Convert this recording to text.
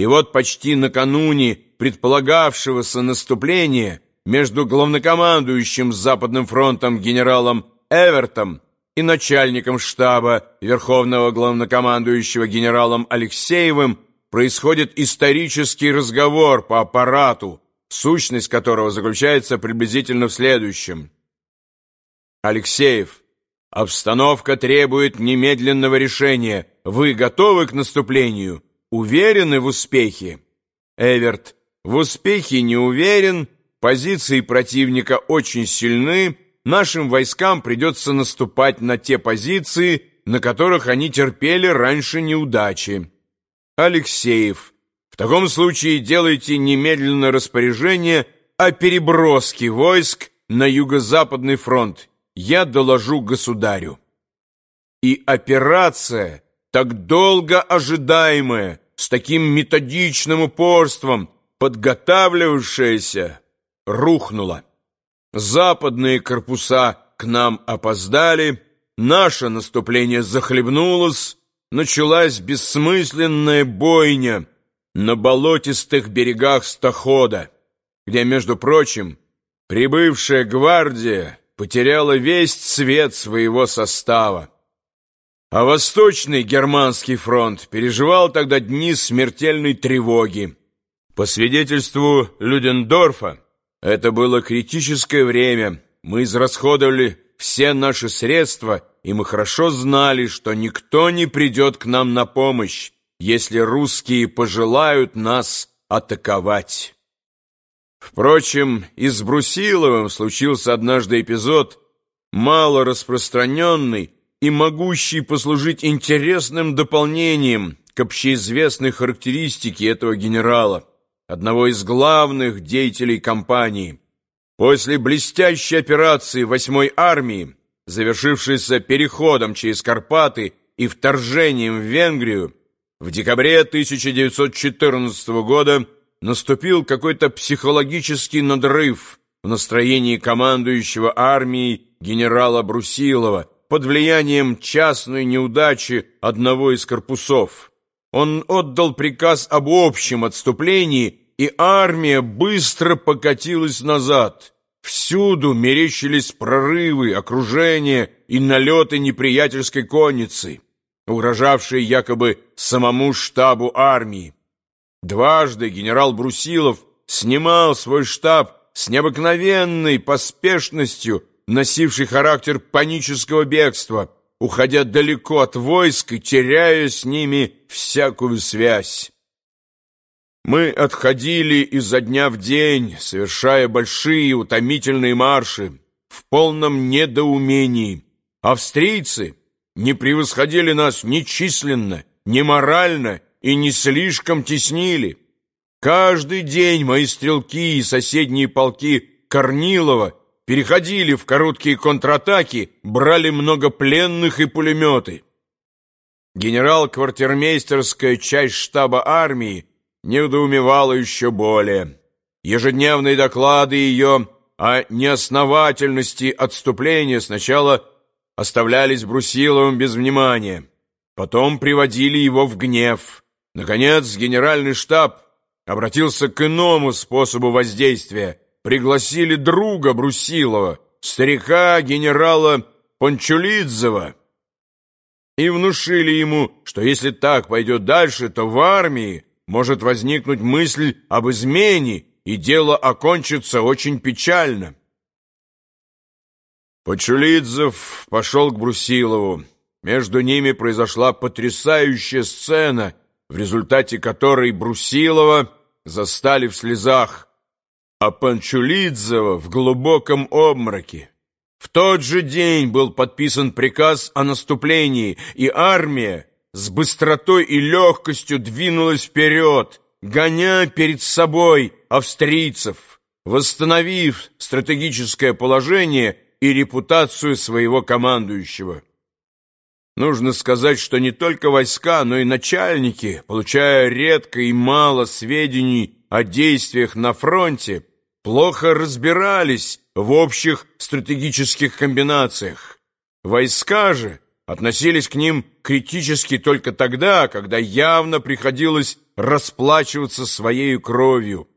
И вот почти накануне предполагавшегося наступления между главнокомандующим Западным фронтом генералом Эвертом и начальником штаба Верховного главнокомандующего генералом Алексеевым происходит исторический разговор по аппарату, сущность которого заключается приблизительно в следующем. Алексеев, обстановка требует немедленного решения. Вы готовы к наступлению? Уверены в успехе? Эверт, в успехе не уверен, позиции противника очень сильны, нашим войскам придется наступать на те позиции, на которых они терпели раньше неудачи. Алексеев, в таком случае делайте немедленно распоряжение о переброске войск на Юго-Западный фронт. Я доложу государю. И операция, так долго ожидаемая, с таким методичным упорством, подготавливавшаяся, рухнула. Западные корпуса к нам опоздали, наше наступление захлебнулось, началась бессмысленная бойня на болотистых берегах Стохода, где, между прочим, прибывшая гвардия потеряла весь цвет своего состава. А Восточный Германский фронт переживал тогда дни смертельной тревоги. По свидетельству Людендорфа, это было критическое время. Мы израсходовали все наши средства, и мы хорошо знали, что никто не придет к нам на помощь, если русские пожелают нас атаковать. Впрочем, и с Брусиловым случился однажды эпизод, мало распространенный и могущий послужить интересным дополнением к общеизвестной характеристике этого генерала, одного из главных деятелей кампании. После блестящей операции 8-й армии, завершившейся переходом через Карпаты и вторжением в Венгрию, в декабре 1914 года наступил какой-то психологический надрыв в настроении командующего армией генерала Брусилова под влиянием частной неудачи одного из корпусов. Он отдал приказ об общем отступлении и армия быстро покатилась назад. Всюду мерещились прорывы, окружения и налеты неприятельской конницы, угрожавшие якобы самому штабу армии. Дважды генерал Брусилов снимал свой штаб с необыкновенной поспешностью, носивший характер панического бегства, уходя далеко от войск и теряя с ними всякую связь. Мы отходили изо дня в день, совершая большие утомительные марши, в полном недоумении. Австрийцы не превосходили нас ни численно, ни морально и не слишком теснили. Каждый день мои стрелки и соседние полки Корнилова переходили в короткие контратаки, брали много пленных и пулеметы. Генерал-квартирмейстерская часть штаба армии недоумевала еще более. Ежедневные доклады ее о неосновательности отступления сначала оставлялись Брусиловым без внимания, потом приводили его в гнев. Наконец, генеральный штаб обратился к иному способу воздействия. Пригласили друга Брусилова, старика генерала Пончулидзева, и внушили ему, что если так пойдет дальше, то в армии может возникнуть мысль об измене, и дело окончится очень печально. Почулидзев пошел к Брусилову. Между ними произошла потрясающая сцена, в результате которой Брусилова застали в слезах, а Панчулидзева в глубоком обмороке. В тот же день был подписан приказ о наступлении, и армия с быстротой и легкостью двинулась вперед, гоня перед собой австрийцев, восстановив стратегическое положение и репутацию своего командующего. Нужно сказать, что не только войска, но и начальники, получая редко и мало сведений о действиях на фронте, плохо разбирались в общих стратегических комбинациях. Войска же относились к ним критически только тогда, когда явно приходилось расплачиваться своей кровью,